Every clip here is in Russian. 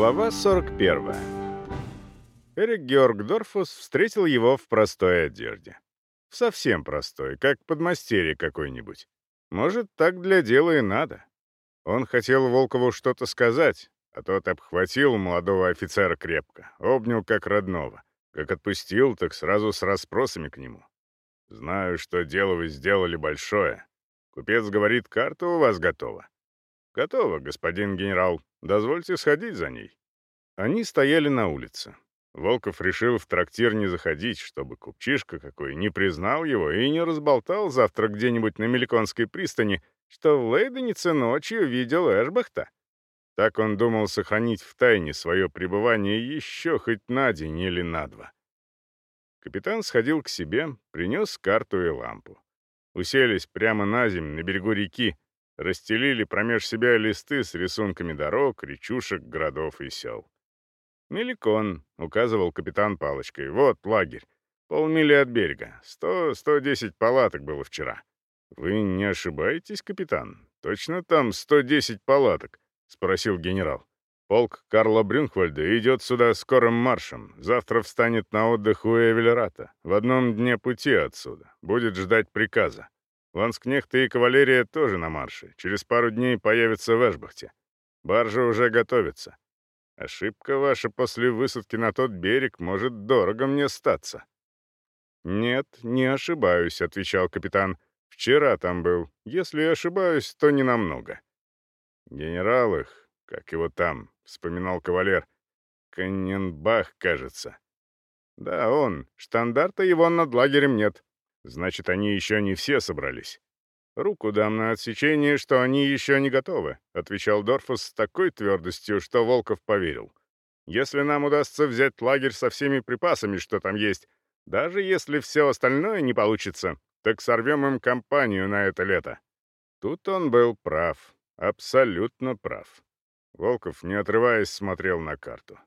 Глава 41. Эрик Георг Дорфус встретил его в простой одежде. совсем простой, как подмастерье какой-нибудь. Может, так для дела и надо. Он хотел Волкову что-то сказать, а тот обхватил молодого офицера крепко, обнял как родного. Как отпустил, так сразу с расспросами к нему. «Знаю, что дело вы сделали большое. Купец говорит, карта у вас готова. «Готово, господин генерал. Дозвольте сходить за ней». Они стояли на улице. Волков решил в трактир не заходить, чтобы купчишка какой не признал его и не разболтал завтра где-нибудь на Меликонской пристани, что в Лейденице ночью видел Эшбахта. Так он думал сохранить в тайне свое пребывание еще хоть на день или на два. Капитан сходил к себе, принес карту и лампу. Уселись прямо на земь на берегу реки, расстелили промеж себя листы с рисунками дорог, речушек, городов и сел. «Меликон», — указывал капитан палочкой, — «вот лагерь. Полмили от берега. Сто, сто десять палаток было вчера». «Вы не ошибаетесь, капитан? Точно там сто десять палаток?» — спросил генерал. «Полк Карла Брюнхвальда идет сюда скорым маршем. Завтра встанет на отдых у Эвелерата, в одном дне пути отсюда. Будет ждать приказа. Ланскнех ты и кавалерия тоже на марше. Через пару дней появятся в Эшбахте. Баржа уже готовится. Ошибка ваша после высадки на тот берег может дорого мне статься». «Нет, не ошибаюсь», — отвечал капитан. «Вчера там был. Если ошибаюсь, то ненамного». «Генерал их, как его там», — вспоминал кавалер. «Канненбах, кажется». «Да, он. Штандарта его над лагерем нет. Значит, они еще не все собрались. «Руку дам на отсечение, что они еще не готовы», — отвечал Дорфус с такой твердостью, что Волков поверил. «Если нам удастся взять лагерь со всеми припасами, что там есть, даже если все остальное не получится, так сорвем им компанию на это лето». Тут он был прав, абсолютно прав. Волков, не отрываясь, смотрел на карту.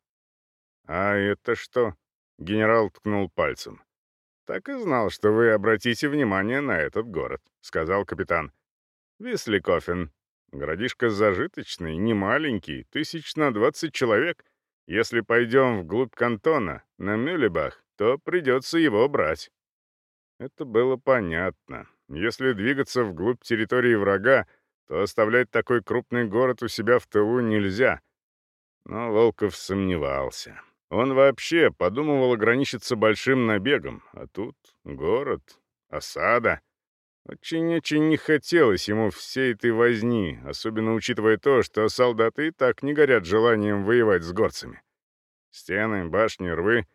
«А это что?» — генерал ткнул пальцем. «Так и знал, что вы обратите внимание на этот город», — сказал капитан. «Висликофен. Городишко зажиточный, не маленький, тысяч на двадцать человек. Если пойдем вглубь кантона, на Мюлебах, то придется его брать». Это было понятно. Если двигаться вглубь территории врага, то Он вообще подумывал ограничиться большим набегом, а тут город, осада. Очень-очень не хотелось ему всей этой возни, особенно учитывая то, что солдаты так не горят желанием воевать с горцами. Стены, башни, рвы.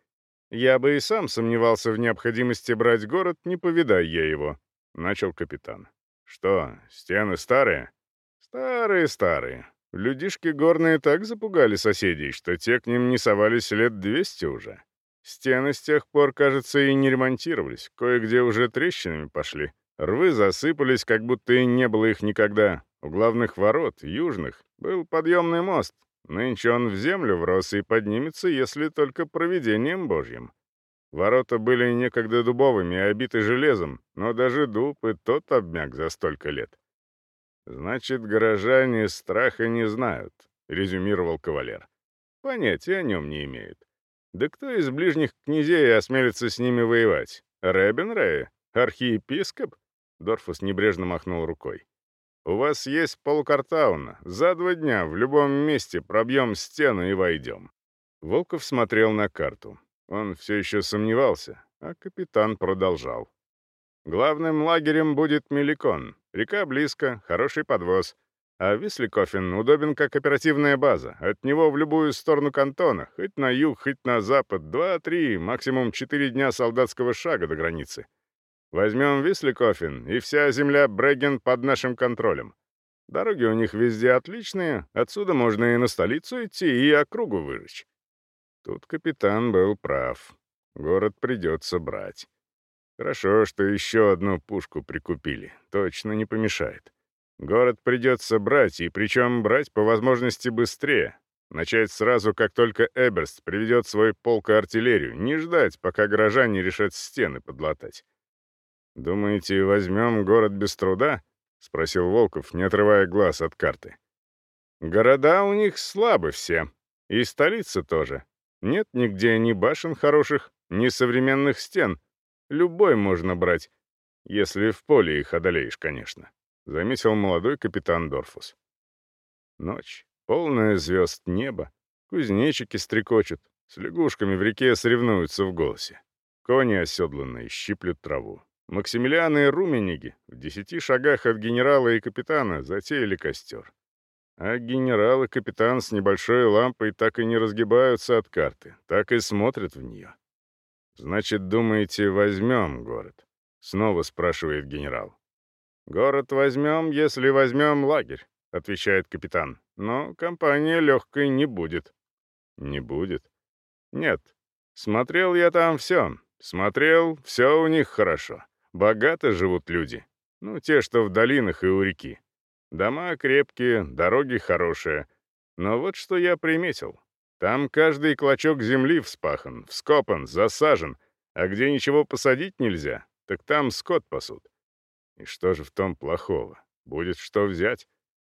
Я бы и сам сомневался в необходимости брать город, не повидай я его, — начал капитан. Что, стены старые? Старые-старые. Людишки горные так запугали соседей, что те к ним не совались лет двести уже. Стены с тех пор, кажется, и не ремонтировались, кое-где уже трещинами пошли. Рвы засыпались, как будто и не было их никогда. У главных ворот, южных, был подъемный мост. Нынче он в землю врос и поднимется, если только провидением божьим. Ворота были некогда дубовыми и обиты железом, но даже дуб и тот обмяк за столько лет. «Значит, горожане страха не знают», — резюмировал кавалер. «Понятия о нем не имеют. Да кто из ближних князей осмелится с ними воевать? Ребен Рэй, Архиепископ?» Дорфус небрежно махнул рукой. «У вас есть полкартауна. За два дня в любом месте пробьем стену и войдем». Волков смотрел на карту. Он все еще сомневался, а капитан продолжал. Главным лагерем будет Меликон, река близко, хороший подвоз. А Висликофен удобен как оперативная база. От него в любую сторону кантона, хоть на юг, хоть на запад, два-три, максимум четыре дня солдатского шага до границы. Возьмем Висликофен, и вся земля Бреген под нашим контролем. Дороги у них везде отличные, отсюда можно и на столицу идти, и округу выручь. Тут капитан был прав. Город придется брать. Хорошо, что еще одну пушку прикупили. Точно не помешает. Город придется брать, и причем брать по возможности быстрее. Начать сразу, как только Эберст приведет свой полк и артиллерию. Не ждать, пока горожане решат стены подлатать. «Думаете, возьмем город без труда?» — спросил Волков, не отрывая глаз от карты. «Города у них слабы все. И столица тоже. Нет нигде ни башен хороших, ни современных стен». Любой можно брать, если в поле их одолеешь, конечно», — заметил молодой капитан Дорфус. Ночь, полная звезд неба, кузнечики стрекочут, с лягушками в реке соревнуются в голосе. Кони оседланные щиплют траву. Максимилиан и Румениги в десяти шагах от генерала и капитана затеяли костер. А генерал и капитан с небольшой лампой так и не разгибаются от карты, так и смотрят в нее. «Значит, думаете, возьмем город?» — снова спрашивает генерал. «Город возьмем, если возьмем лагерь», — отвечает капитан. «Но компания легкой не будет». «Не будет?» «Нет. Смотрел я там все. Смотрел, все у них хорошо. Богато живут люди. Ну, те, что в долинах и у реки. Дома крепкие, дороги хорошие. Но вот что я приметил. Там каждый клочок земли вспахан, вскопан, засажен, а где ничего посадить нельзя, так там скот пасут. И что же в том плохого? Будет что взять?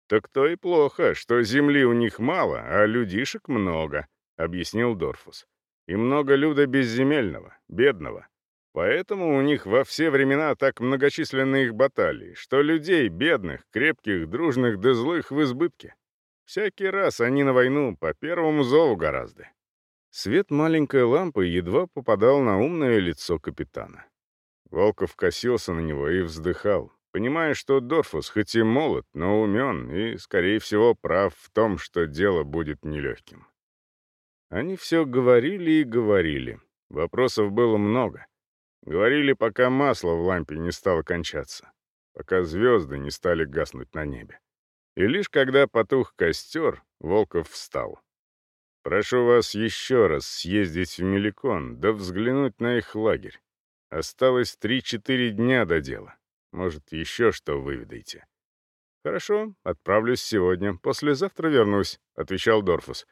Так то и плохо, что земли у них мало, а людишек много, — объяснил Дорфус. И много люда безземельного, бедного. Поэтому у них во все времена так многочисленны их баталии, что людей бедных, крепких, дружных да злых в избытке. Всякий раз они на войну по первому зову гораздо. Свет маленькой лампы едва попадал на умное лицо капитана. Волков косился на него и вздыхал, понимая, что Дорфус хоть и молод, но умен и, скорее всего, прав в том, что дело будет нелегким. Они все говорили и говорили. Вопросов было много. Говорили, пока масло в лампе не стало кончаться, пока звезды не стали гаснуть на небе. И лишь когда потух костер, Волков встал. «Прошу вас еще раз съездить в Меликон, да взглянуть на их лагерь. Осталось три-четыре дня до дела. Может, еще что выведаете». «Хорошо, отправлюсь сегодня, послезавтра вернусь», — отвечал Дорфус.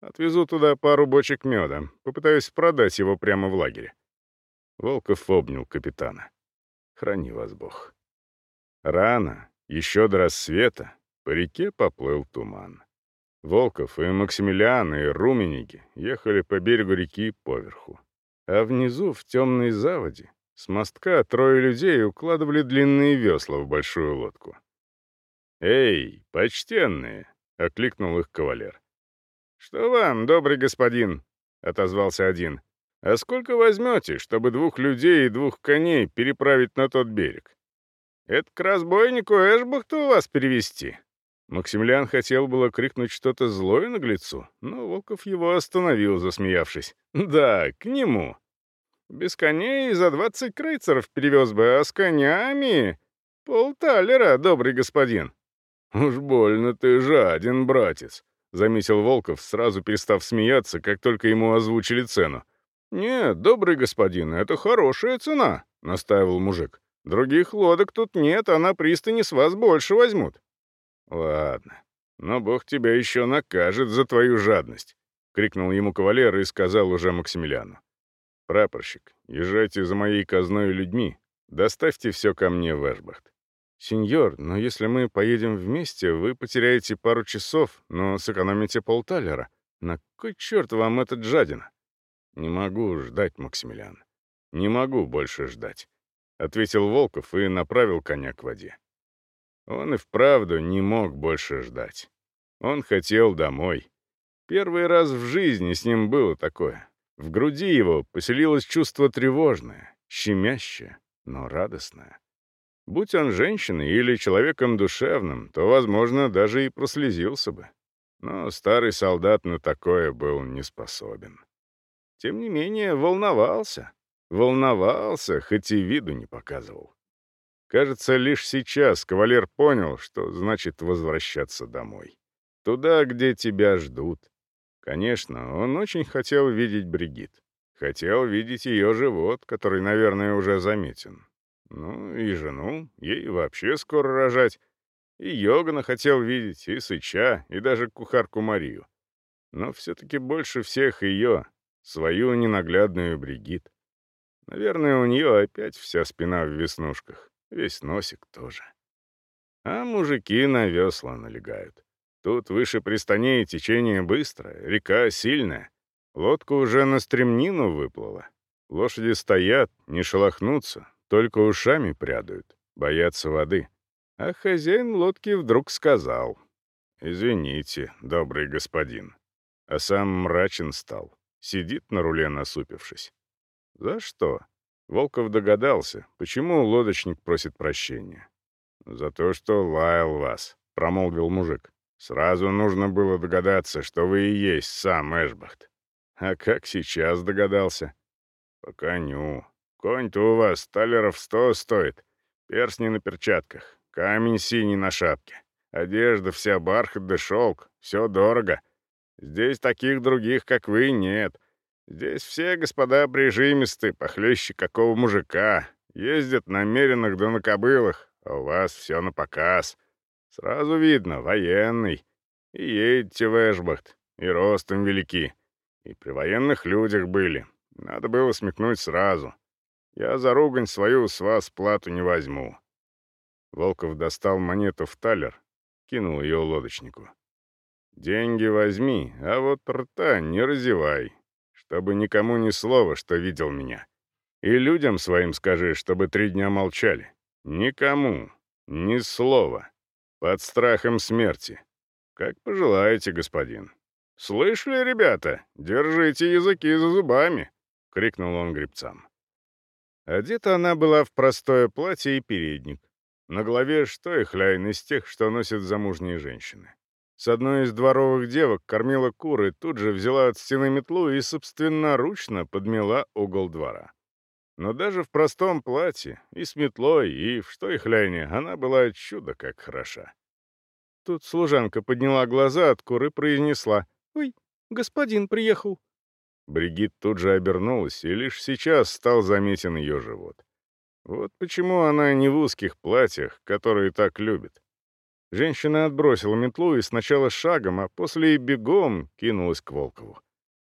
«Отвезу туда пару бочек меда, попытаюсь продать его прямо в лагере». Волков обнял капитана. «Храни вас Бог». Рано, еще до рассвета, по-реке поплыл туман. Волков и Максимилиан, и Румениги ехали по берегу реки поверху. А внизу, в темной заводе, с мостка трое людей укладывали длинные весла в большую лодку. «Эй, почтенные!» — окликнул их кавалер. «Что вам, добрый господин?» — отозвался один. «А сколько возьмете, чтобы двух людей и двух коней переправить на тот берег?» «Это к разбойнику у вас перевести Максимилиан хотел было крикнуть что-то злое наглецу, но Волков его остановил, засмеявшись. «Да, к нему. Без коней за двадцать крейцеров перевез бы, а с конями... Полталера, добрый господин». «Уж больно ты жаден, братец», — заметил Волков, сразу перестав смеяться, как только ему озвучили цену. «Нет, добрый господин, это хорошая цена», — настаивал мужик. «Других лодок тут нет, а на пристани с вас больше возьмут». Ладно. Но бог тебя еще накажет за твою жадность, — крикнул ему кавалер и сказал уже Максимилиану. Прапорщик, езжайте за моей казной людьми, доставьте все ко мне в Эшбахт. «Сеньор, но если мы поедем вместе, вы потеряете пару часов, но сэкономите полталера. На кой черт вам этот жадина?» «Не могу ждать, Максимилиан. Не могу больше ждать», — ответил Волков и направил коня к воде. Он и вправду не мог больше ждать. Он хотел домой. Первый раз в жизни с ним было такое. В груди его поселилось чувство тревожное, щемящее, но радостное. Будь он женщиной или человеком душевным, то, возможно, даже и прослезился бы. Но старый солдат на такое был не способен. Тем не менее, волновался. Волновался, хоть и виду не показывал. Кажется, лишь сейчас кавалер понял, что значит возвращаться домой. Туда, где тебя ждут. Конечно, он очень хотел видеть Бригит. Хотел видеть ее живот, который, наверное, уже заметен. Ну, и жену, ей вообще скоро рожать. И Йогана хотел видеть, и Сыча, и даже кухарку Марию. Но все-таки больше всех ее, свою ненаглядную Бригит. Наверное, у нее опять вся спина в веснушках весь носик тоже. А мужики на весла налегают. Тут выше пристаней течение быстро, река сильная. Лодка уже на стремнину выплыла. Лошади стоят, не шелохнутся, только ушами прядают, боятся воды. А хозяин лодки вдруг сказал. «Извините, добрый господин». А сам мрачен стал, сидит на руле насупившись. «За что?» Волков догадался, почему лодочник просит прощения. «За то, что лаял вас», — промолвил мужик. «Сразу нужно было догадаться, что вы и есть сам Эшбахт. А как сейчас догадался?» «По коню. Конь-то у вас талеров сто стоит. Перстни на перчатках, камень синий на шапке. Одежда вся бархат да шелк. Все дорого. Здесь таких других, как вы, нет. Здесь все господа прижимисты, похлеще какого мужика. Ездят на меренных да на кобылах, а у вас все на показ. Сразу видно, военный. И едете в Эшбахт, и ростом велики. И при военных людях были. Надо было смекнуть сразу. Я за ругань свою с вас плату не возьму». Волков достал монету в талер, кинул ее лодочнику. «Деньги возьми, а вот рта не разевай, чтобы никому ни слова, что видел меня. И людям своим скажи, чтобы три дня молчали. Никому. Ни слова. Под страхом смерти. Как пожелаете, господин. «Слышали, ребята? Держите языки за зубами!» — крикнул он гребцам. Одета она была в простое платье и передник. На голове что и хляйн из тех, что носят замужние женщины. С одной из дворовых девок кормила куры, тут же взяла от стены метлу и собственноручно подмела угол двора. Но даже в простом платье, и с метлой, и в что их хляне, она была чудо как хороша. Тут служанка подняла глаза от куры и произнесла «Ой, господин приехал». Бригит тут же обернулась, и лишь сейчас стал заметен ее живот. Вот почему она не в узких платьях, которые так любит. Женщина отбросила метлу и сначала шагом, а после и бегом кинулась к Волкову.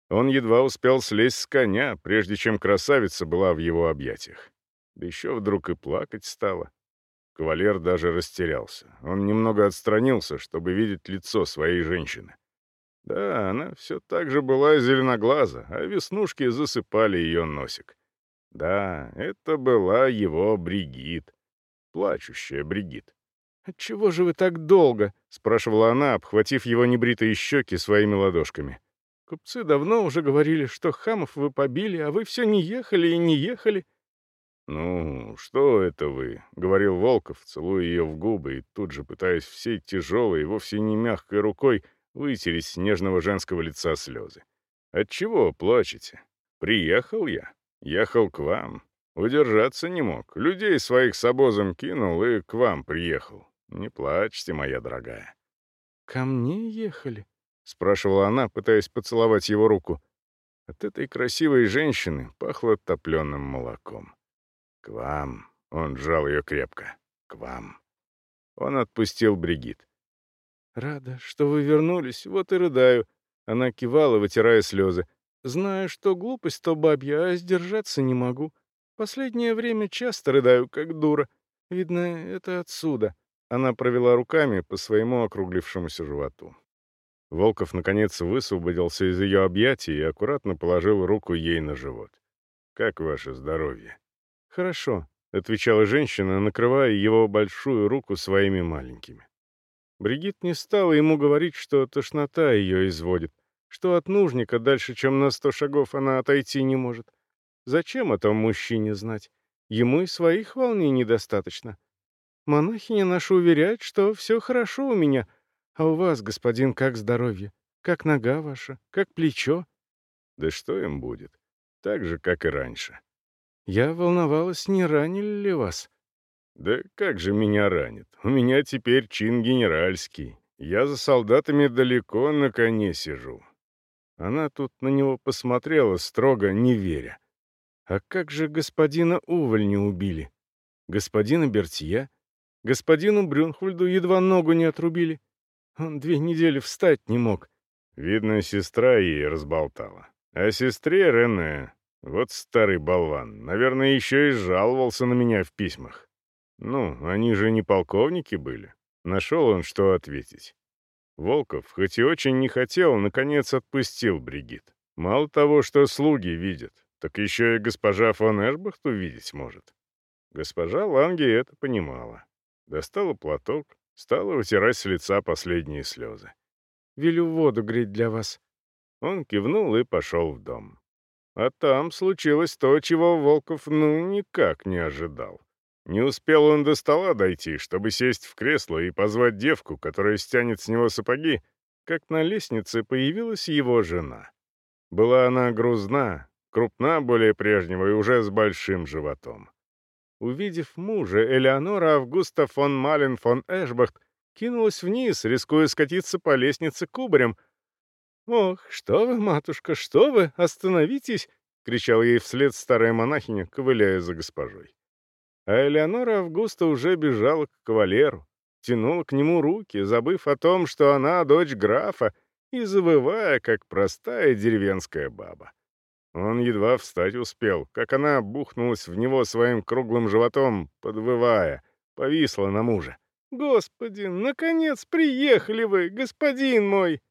Он едва успел слезть с коня, прежде чем красавица была в его объятиях. Да еще вдруг и плакать стала. Кавалер даже растерялся. Он немного отстранился, чтобы видеть лицо своей женщины. Да, она все так же была зеленоглаза, а веснушки засыпали ее носик. Да, это была его Бригит, плачущая Бригит. «Отчего «А же вы так долго?» — спрашивала она, обхватив его небритые щеки своими ладошками. «Купцы давно уже говорили, что хамов вы побили, а вы все не ехали и не ехали». «Ну, что это вы?» — говорил Волков, целуя ее в губы и тут же пытаясь всей тяжелой, вовсе не мягкой рукой вытереть с нежного женского лица слезы. «Отчего плачете? Приехал я. Ехал к вам. Удержаться не мог. Людей своих с обозом кинул и к вам приехал. Не плачьте, моя дорогая. Ко мне ехали? Спрашивала она, пытаясь поцеловать его руку. От этой красивой женщины пахло топленым молоком. К вам. Он сжал ее крепко. К вам. Он отпустил Бригит. «Рада, что вы вернулись, вот и рыдаю». Она кивала, вытирая слезы. «Знаю, что глупость, то бабья, а сдержаться не могу. Последнее время часто рыдаю, как дура. Видно, это отсюда». Она провела руками по своему округлившемуся животу. Волков наконец высвободился из ее объятий и аккуратно положил руку ей на живот. «Как ваше здоровье?» «Хорошо», — отвечала женщина, накрывая его большую руку своими маленькими. Бригит не стала ему говорить, что тошнота ее изводит, что от нужника дальше, чем на сто шагов, она отойти не может. Зачем о том мужчине знать? Ему и своих волнений недостаточно. Монахиня наша уверяет, что все хорошо у меня. А у вас, господин, как здоровье? Как нога ваша? Как плечо?» «Да что им будет? Так же, как и раньше». «Я волновалась, не ранили ли вас?» «Да как же меня ранит? У меня теперь чин генеральский. Я за солдатами далеко на коне сижу». Она тут на него посмотрела, строго не веря. «А как же господина Уволь убили? Господина Бертье?» Господину Брюнхольду едва ногу не отрубили. Он две недели встать не мог. Видно, сестра ей разболтала. А сестре Рене... Вот старый болван. Наверное, еще и жаловался на меня в письмах. Ну, они же не полковники были. Нашел он, что ответить. Волков, хоть и очень не хотел, наконец отпустил Бригит. Мало того, что слуги видят, так еще и госпожа фон Эшбахт увидеть может. Госпожа Ланге это понимала. Достала платок, стала вытирать с лица последние слезы. «Велю воду греть для вас». Он кивнул и пошел в дом. А там случилось то, чего Волков ну никак не ожидал. Не успел он до стола дойти, чтобы сесть в кресло и позвать девку, которая стянет с него сапоги, как на лестнице появилась его жена. Была она грузна, крупна более прежнего и уже с большим животом. Увидев мужа, Элеонора Августа фон Малин фон Эшбахт кинулась вниз, рискуя скатиться по лестнице кубарем. «Ох, что вы, матушка, что вы, остановитесь!» — кричал ей вслед старая монахиня, ковыляя за госпожой. А Элеонора Августа уже бежала к кавалеру, тянула к нему руки, забыв о том, что она дочь графа, и завывая, как простая деревенская баба. Он едва встать успел, как она бухнулась в него своим круглым животом, подвывая, повисла на мужа. «Господи, наконец приехали вы, господин мой!»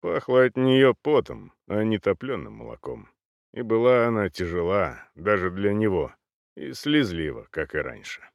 Пахло от нее потом, а не топленым молоком. И была она тяжела, даже для него, и слезлива, как и раньше.